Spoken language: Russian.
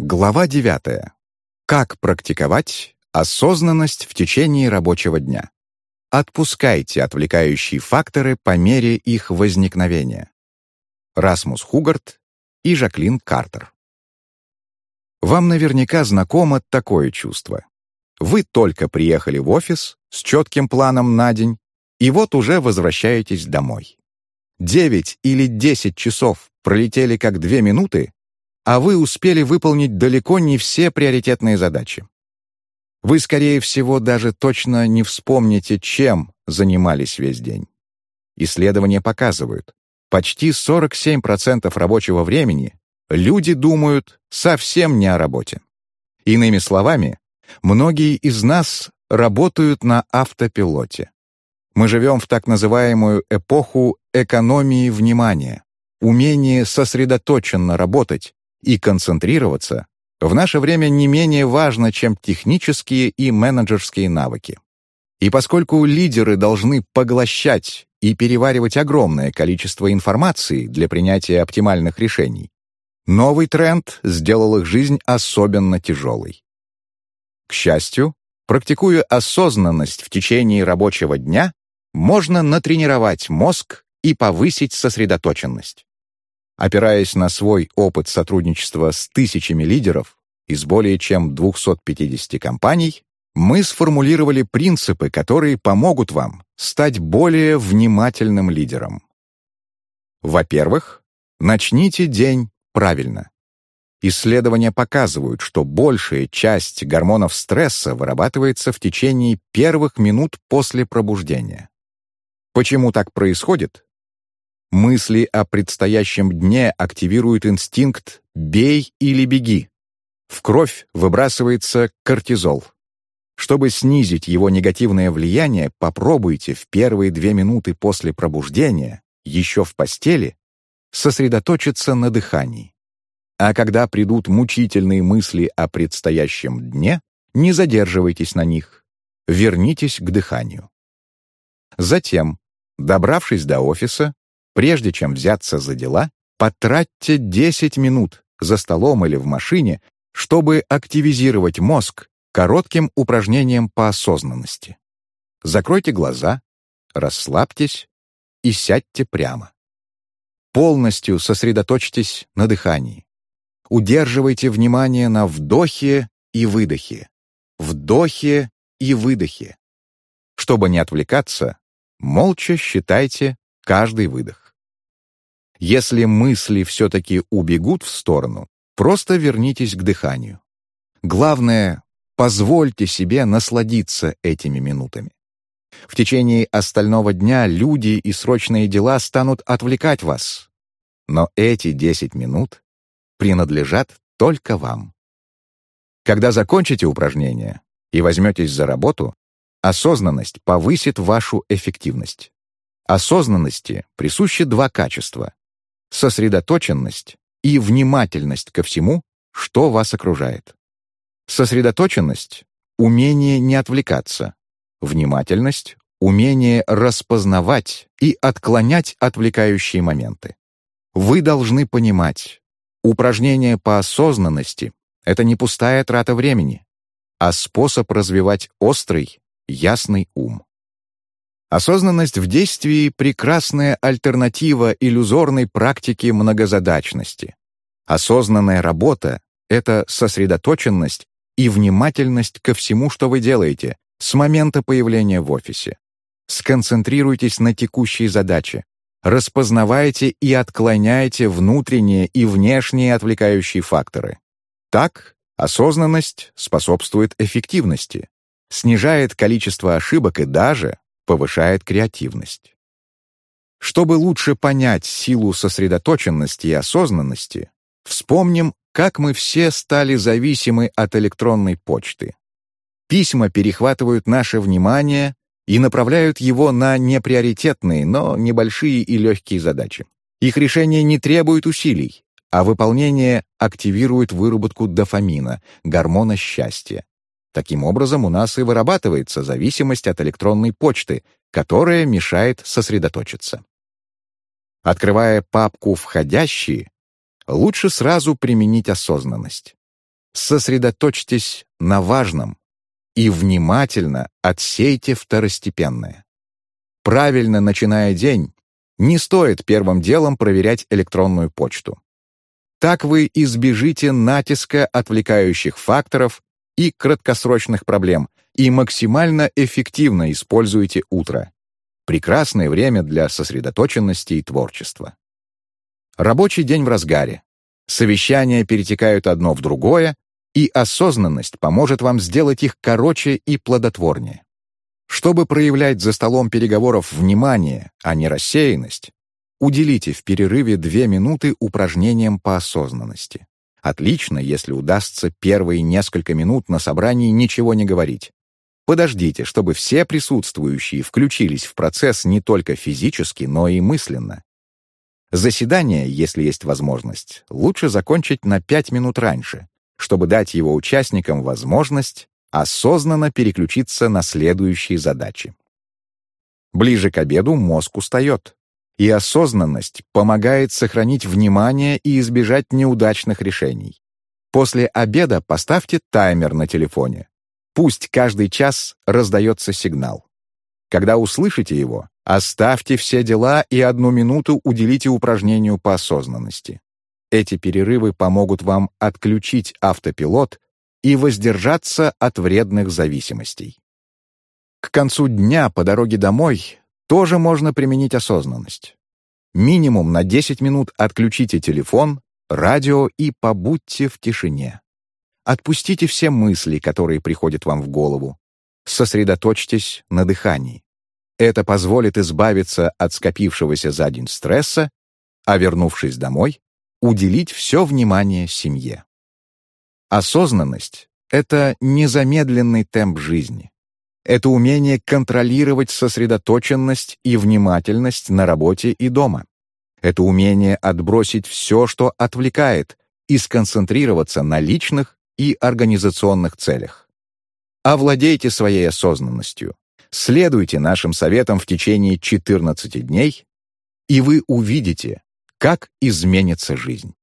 Глава 9. Как практиковать осознанность в течение рабочего дня? Отпускайте отвлекающие факторы по мере их возникновения. Расмус Хугарт и Жаклин Картер. Вам наверняка знакомо такое чувство. Вы только приехали в офис с четким планом на день, и вот уже возвращаетесь домой. 9 или 10 часов пролетели как 2 минуты, а вы успели выполнить далеко не все приоритетные задачи. Вы, скорее всего, даже точно не вспомните, чем занимались весь день. Исследования показывают, почти 47% рабочего времени люди думают совсем не о работе. Иными словами, многие из нас работают на автопилоте. Мы живем в так называемую эпоху экономии внимания, умение сосредоточенно работать, и концентрироваться в наше время не менее важно, чем технические и менеджерские навыки. И поскольку лидеры должны поглощать и переваривать огромное количество информации для принятия оптимальных решений, новый тренд сделал их жизнь особенно тяжелой. К счастью, практикуя осознанность в течение рабочего дня, можно натренировать мозг и повысить сосредоточенность опираясь на свой опыт сотрудничества с тысячами лидеров из более чем 250 компаний, мы сформулировали принципы, которые помогут вам стать более внимательным лидером. Во-первых, начните день правильно. Исследования показывают, что большая часть гормонов стресса вырабатывается в течение первых минут после пробуждения. Почему так происходит? Мысли о предстоящем дне активируют инстинкт «бей или беги». В кровь выбрасывается кортизол. Чтобы снизить его негативное влияние, попробуйте в первые две минуты после пробуждения, еще в постели, сосредоточиться на дыхании. А когда придут мучительные мысли о предстоящем дне, не задерживайтесь на них, вернитесь к дыханию. Затем, добравшись до офиса, Прежде чем взяться за дела, потратьте 10 минут за столом или в машине, чтобы активизировать мозг коротким упражнением по осознанности. Закройте глаза, расслабьтесь и сядьте прямо. Полностью сосредоточьтесь на дыхании. Удерживайте внимание на вдохе и выдохе. Вдохе и выдохе. Чтобы не отвлекаться, молча считайте каждый выдох. Если мысли все-таки убегут в сторону, просто вернитесь к дыханию. Главное, позвольте себе насладиться этими минутами. В течение остального дня люди и срочные дела станут отвлекать вас. Но эти 10 минут принадлежат только вам. Когда закончите упражнение и возьметесь за работу, осознанность повысит вашу эффективность. Осознанности присущи два качества сосредоточенность и внимательность ко всему, что вас окружает. Сосредоточенность — умение не отвлекаться. Внимательность — умение распознавать и отклонять отвлекающие моменты. Вы должны понимать, упражнение по осознанности — это не пустая трата времени, а способ развивать острый, ясный ум. Осознанность в действии — прекрасная альтернатива иллюзорной практике многозадачности. Осознанная работа — это сосредоточенность и внимательность ко всему, что вы делаете, с момента появления в офисе. Сконцентрируйтесь на текущей задаче. Распознавайте и отклоняйте внутренние и внешние отвлекающие факторы. Так осознанность способствует эффективности, снижает количество ошибок и даже, повышает креативность. Чтобы лучше понять силу сосредоточенности и осознанности, вспомним, как мы все стали зависимы от электронной почты. Письма перехватывают наше внимание и направляют его на неприоритетные, но небольшие и легкие задачи. Их решение не требует усилий, а выполнение активирует выработку дофамина, гормона счастья. Таким образом, у нас и вырабатывается зависимость от электронной почты, которая мешает сосредоточиться. Открывая папку «Входящие», лучше сразу применить осознанность. Сосредоточьтесь на важном и внимательно отсейте второстепенное. Правильно начиная день, не стоит первым делом проверять электронную почту. Так вы избежите натиска отвлекающих факторов и краткосрочных проблем, и максимально эффективно используйте утро. Прекрасное время для сосредоточенности и творчества. Рабочий день в разгаре. Совещания перетекают одно в другое, и осознанность поможет вам сделать их короче и плодотворнее. Чтобы проявлять за столом переговоров внимание, а не рассеянность, уделите в перерыве две минуты упражнениям по осознанности. Отлично, если удастся первые несколько минут на собрании ничего не говорить. Подождите, чтобы все присутствующие включились в процесс не только физически, но и мысленно. Заседание, если есть возможность, лучше закончить на 5 минут раньше, чтобы дать его участникам возможность осознанно переключиться на следующие задачи. Ближе к обеду мозг устает, и осознанность помогает сохранить внимание и избежать неудачных решений. После обеда поставьте таймер на телефоне. Пусть каждый час раздается сигнал. Когда услышите его, оставьте все дела и одну минуту уделите упражнению по осознанности. Эти перерывы помогут вам отключить автопилот и воздержаться от вредных зависимостей. К концу дня по дороге домой тоже можно применить осознанность. Минимум на 10 минут отключите телефон, радио и побудьте в тишине. Отпустите все мысли, которые приходят вам в голову. Сосредоточьтесь на дыхании. Это позволит избавиться от скопившегося за день стресса, а вернувшись домой, уделить все внимание семье. Осознанность — это незамедленный темп жизни. Это умение контролировать сосредоточенность и внимательность на работе и дома. Это умение отбросить все, что отвлекает, и сконцентрироваться на личных и организационных целях. Овладейте своей осознанностью. Следуйте нашим советам в течение 14 дней, и вы увидите, как изменится жизнь.